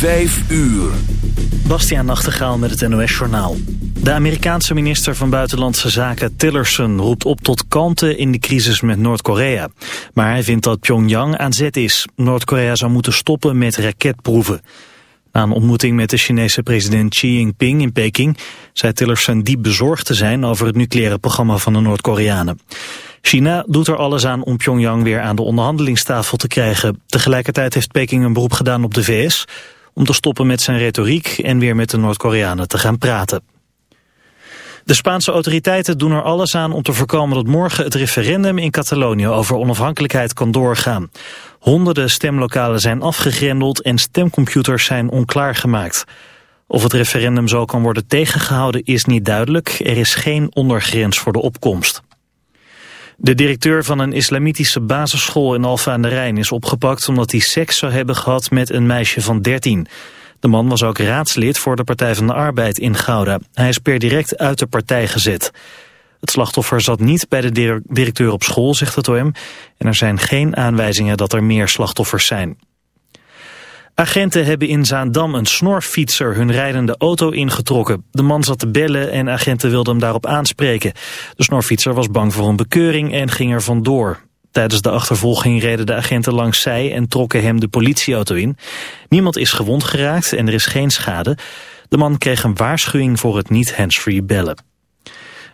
Vijf uur. Bastiaan Nachtegaal met het NOS-journaal. De Amerikaanse minister van Buitenlandse Zaken Tillerson roept op tot kalmte in de crisis met Noord-Korea. Maar hij vindt dat Pyongyang aan zet is. Noord-Korea zou moeten stoppen met raketproeven. Na een ontmoeting met de Chinese president Xi Jinping in Peking... zei Tillerson diep bezorgd te zijn over het nucleaire programma van de Noord-Koreanen. China doet er alles aan om Pyongyang weer aan de onderhandelingstafel te krijgen. Tegelijkertijd heeft Peking een beroep gedaan op de VS om te stoppen met zijn retoriek en weer met de Noord-Koreanen te gaan praten. De Spaanse autoriteiten doen er alles aan om te voorkomen dat morgen het referendum in Catalonië over onafhankelijkheid kan doorgaan. Honderden stemlokalen zijn afgegrendeld en stemcomputers zijn onklaargemaakt. Of het referendum zo kan worden tegengehouden is niet duidelijk. Er is geen ondergrens voor de opkomst. De directeur van een islamitische basisschool in Alfa aan de Rijn is opgepakt omdat hij seks zou hebben gehad met een meisje van 13. De man was ook raadslid voor de Partij van de Arbeid in Gouda. Hij is per direct uit de partij gezet. Het slachtoffer zat niet bij de directeur op school, zegt het OM. En er zijn geen aanwijzingen dat er meer slachtoffers zijn. Agenten hebben in Zaandam een snorfietser hun rijdende auto ingetrokken. De man zat te bellen en agenten wilden hem daarop aanspreken. De snorfietser was bang voor een bekeuring en ging er vandoor. Tijdens de achtervolging reden de agenten langs zij en trokken hem de politieauto in. Niemand is gewond geraakt en er is geen schade. De man kreeg een waarschuwing voor het niet handsfree bellen.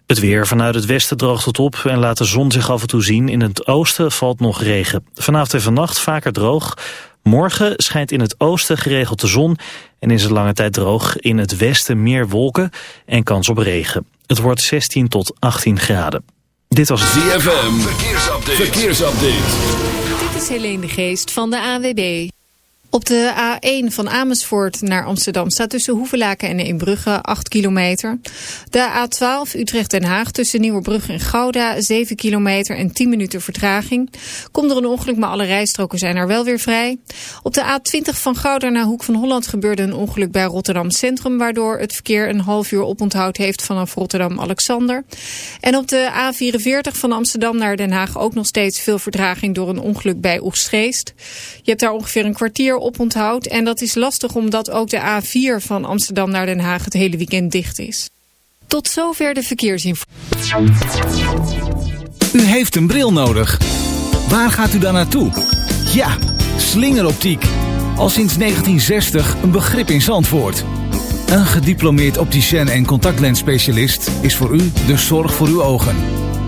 Het weer vanuit het westen droogt het op en laat de zon zich af en toe zien. In het oosten valt nog regen. Vanavond en vannacht vaker droog. Morgen schijnt in het oosten geregeld de zon en is het lange tijd droog. In het westen meer wolken en kans op regen. Het wordt 16 tot 18 graden. Dit was ZFM. Verkeersupdate. Verkeersupdate. Dit is Helene de Geest van de AWB. Op de A1 van Amersfoort naar Amsterdam staat tussen Hoevelaken en Eembrugge 8 kilometer. De A12 Utrecht-Den Haag tussen Nieuwebrug en Gouda 7 kilometer en 10 minuten vertraging. Komt er een ongeluk, maar alle rijstroken zijn er wel weer vrij. Op de A20 van Gouda naar Hoek van Holland gebeurde een ongeluk bij Rotterdam Centrum... waardoor het verkeer een half uur oponthoud heeft vanaf Rotterdam-Alexander. En op de A44 van Amsterdam naar Den Haag ook nog steeds veel vertraging... door een ongeluk bij Oegstgeest. Je hebt daar ongeveer een kwartier oponthoud. En dat is lastig omdat ook de A4 van Amsterdam naar Den Haag het hele weekend dicht is. Tot zover de verkeersinformatie. U heeft een bril nodig. Waar gaat u dan naartoe? Ja, slingeroptiek. Al sinds 1960 een begrip in Zandvoort. Een gediplomeerd opticien en contactlensspecialist is voor u de zorg voor uw ogen.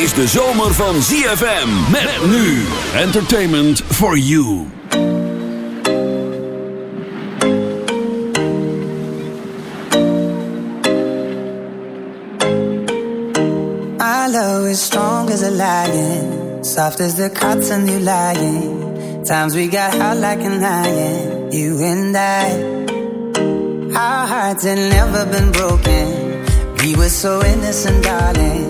Is de zomer van ZFM. Met nu. Entertainment for you. My love is strong as a lion. Soft as the cotton you lying. Times we got hot like an iron, you and I. Our hearts had never been broken. We were so innocent, darling.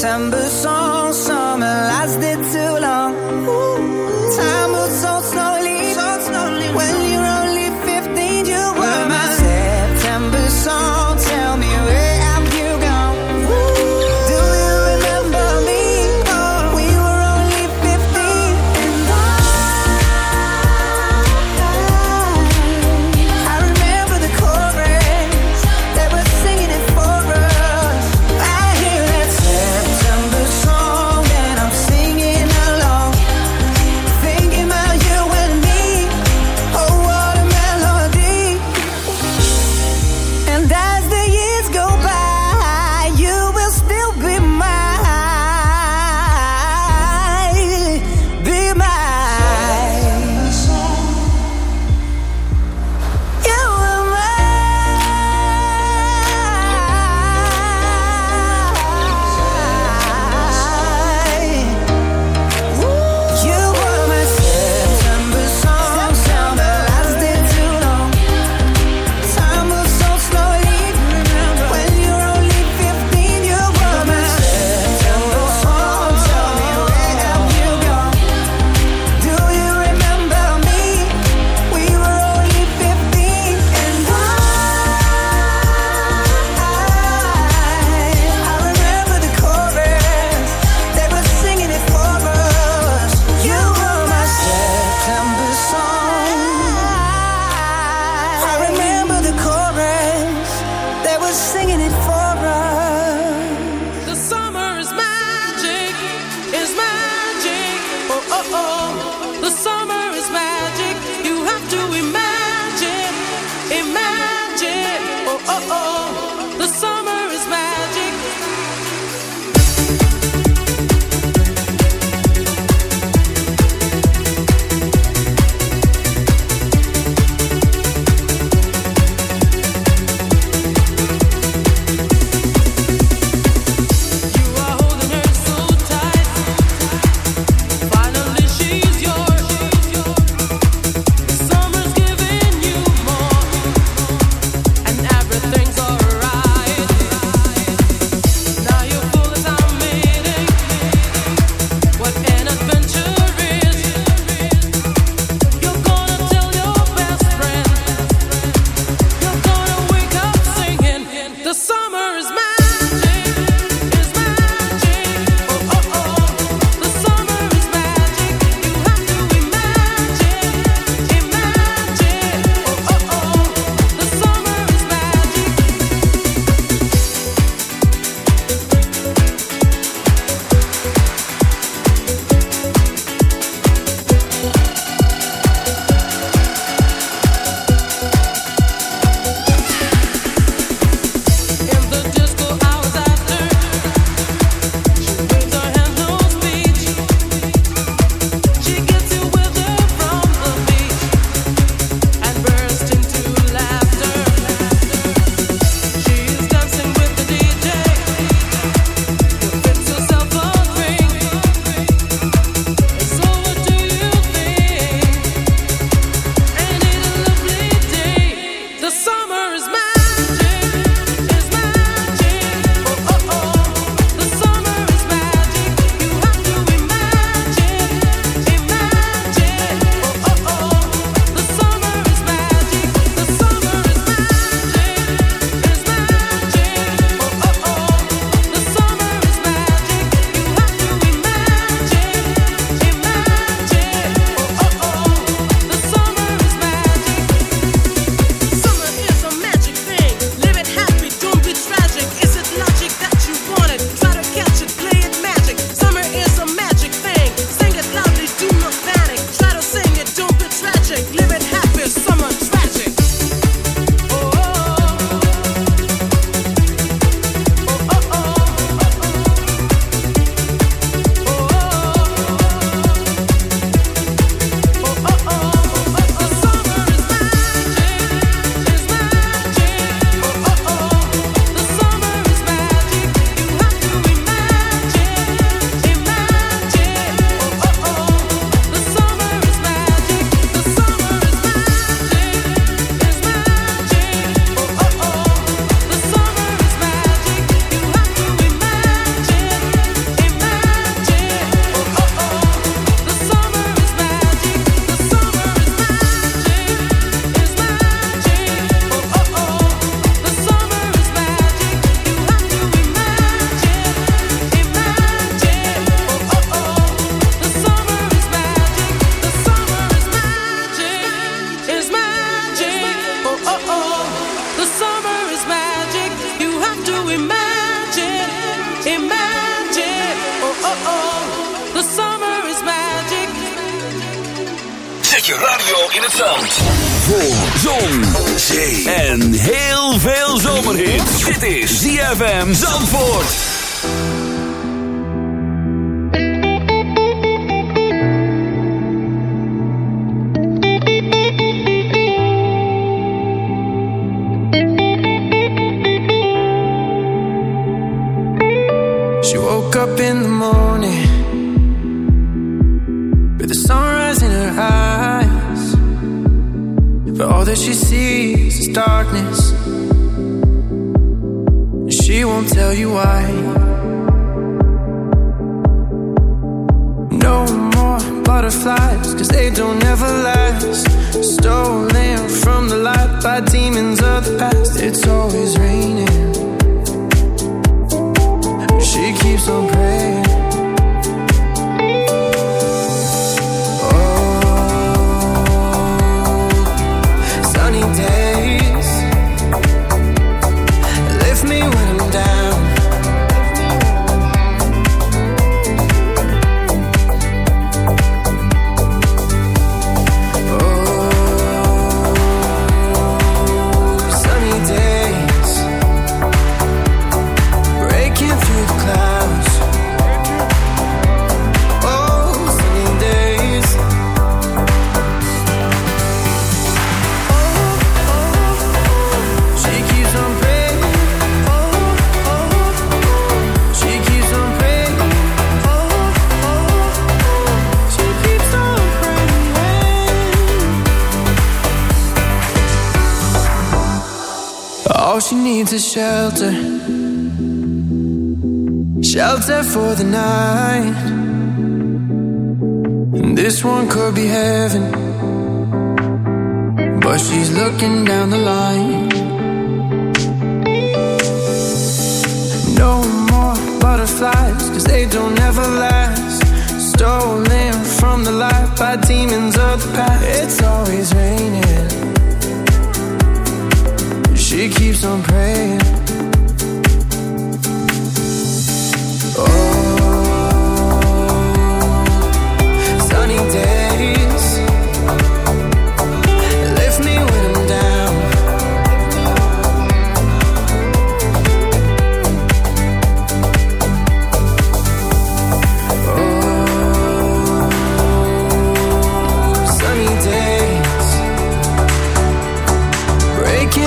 September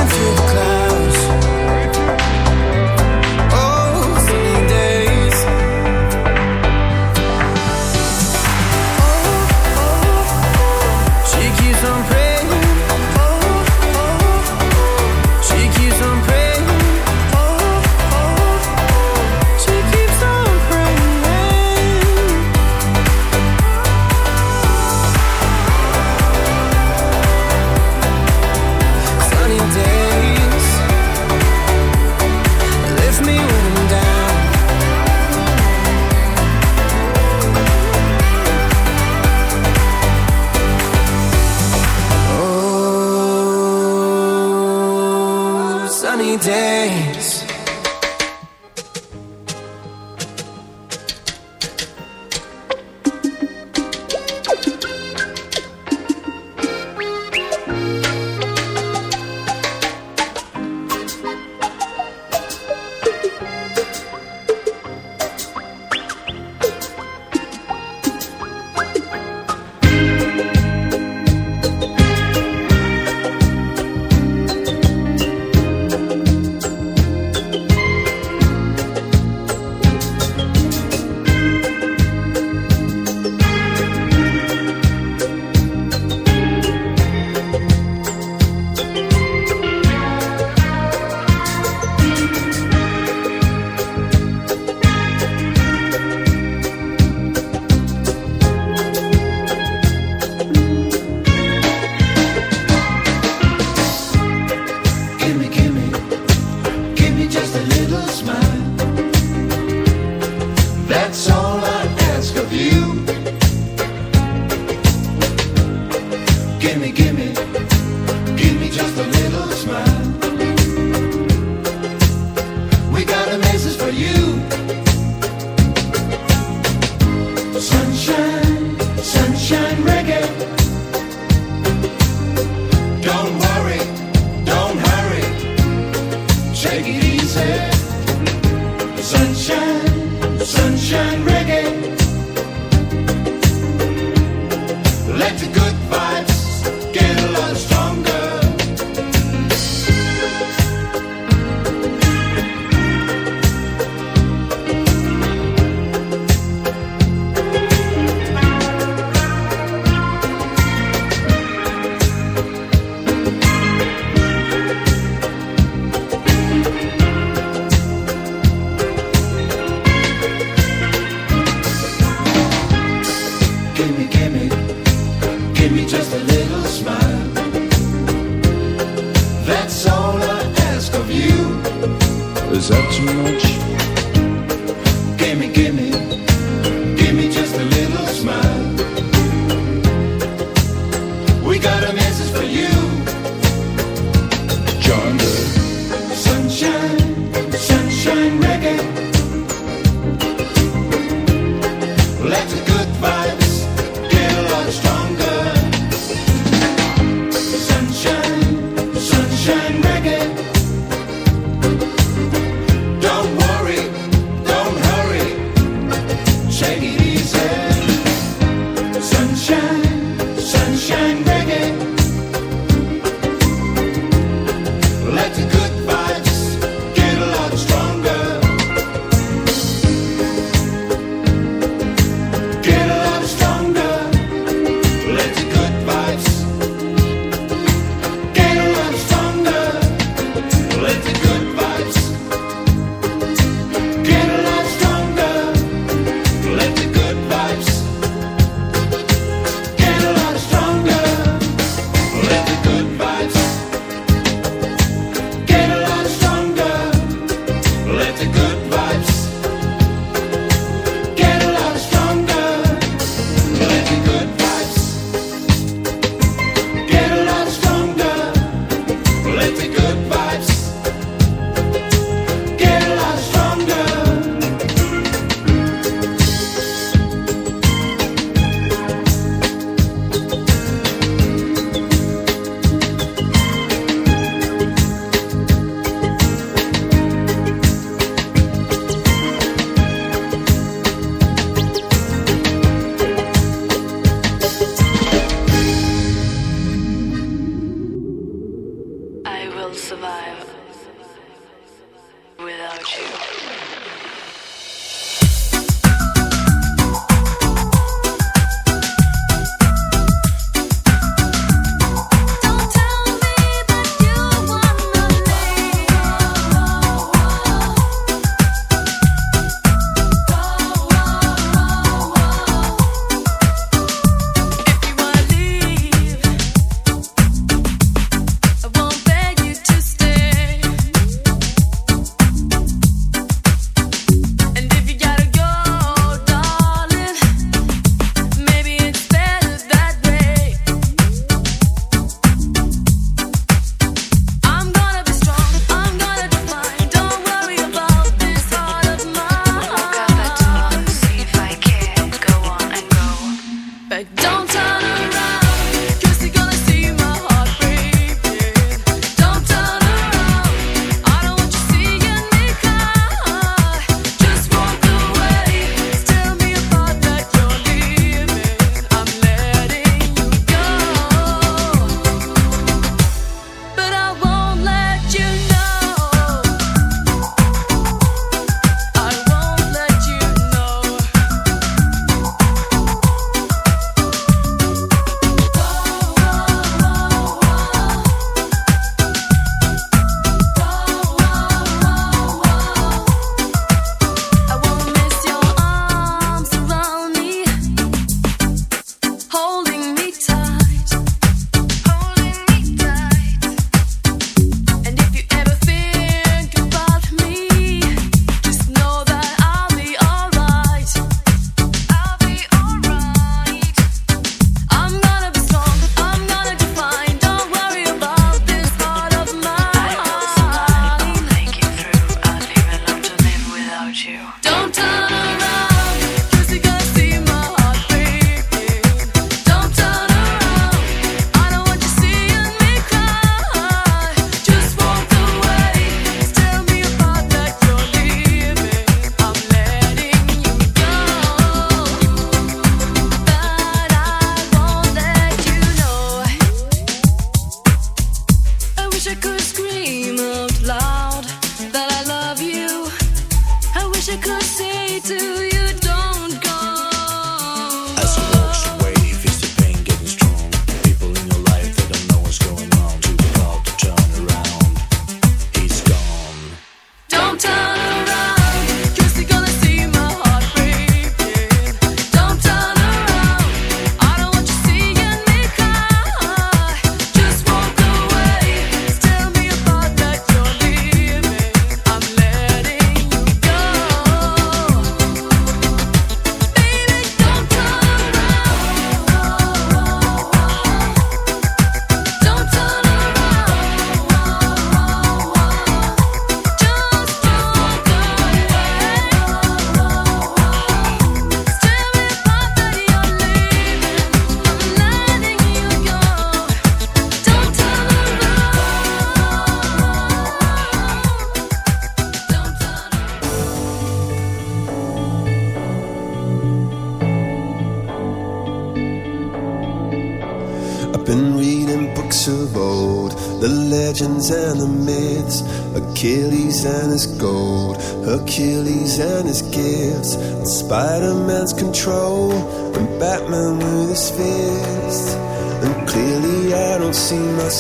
through could scream out loud that I love you. I wish I could.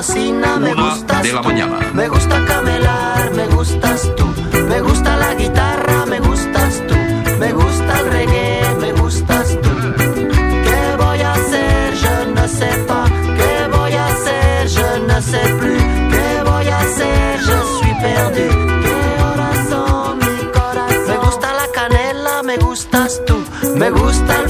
Cocina, me Una gustas de la tú. mañana. Me gusta camelar, me gustas tú. Me gusta la guitarra, me gustas tú. Me gusta el reggae, me gustas tú. ¿Qué voy a hacer? Je ne sais pas. ¿Qué voy a hacer? Je ne sais plus. ¿Qué voy a hacer? Je suis perdu. ¿Qué horas son, mi corazón? Me gusta la canela, me gustas tú. Me gusta el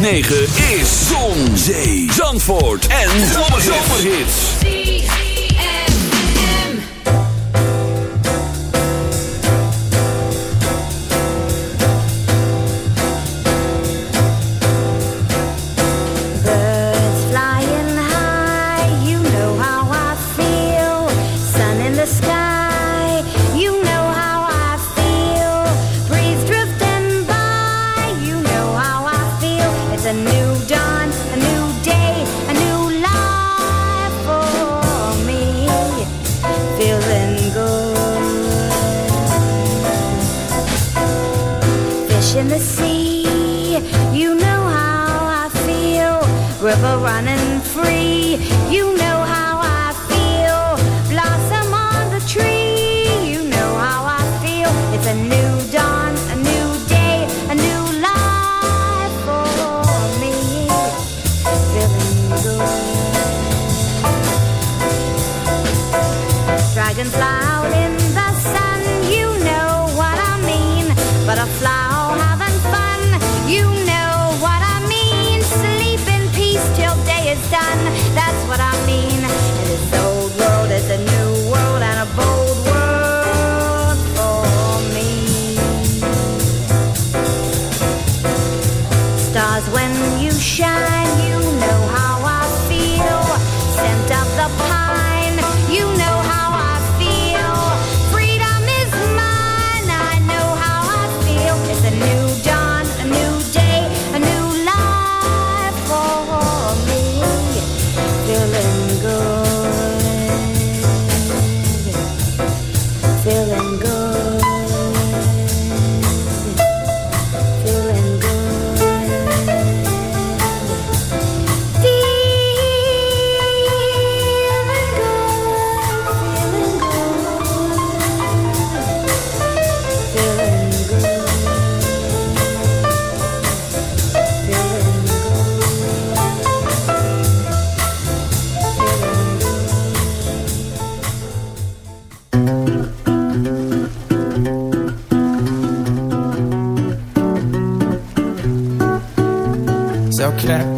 9.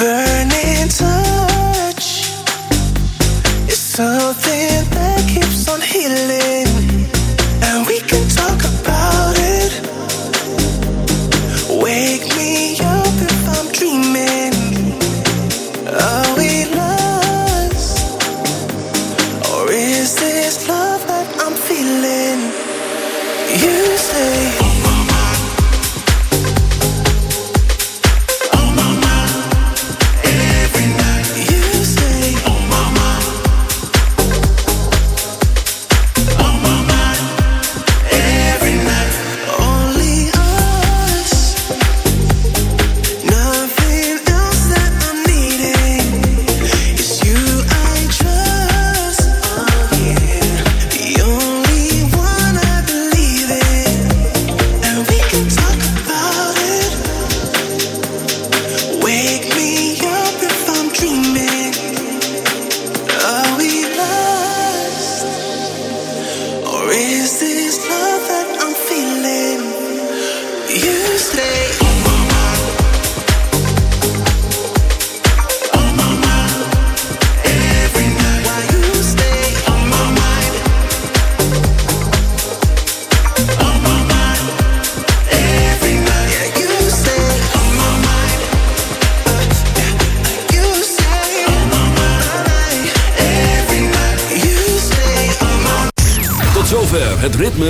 burn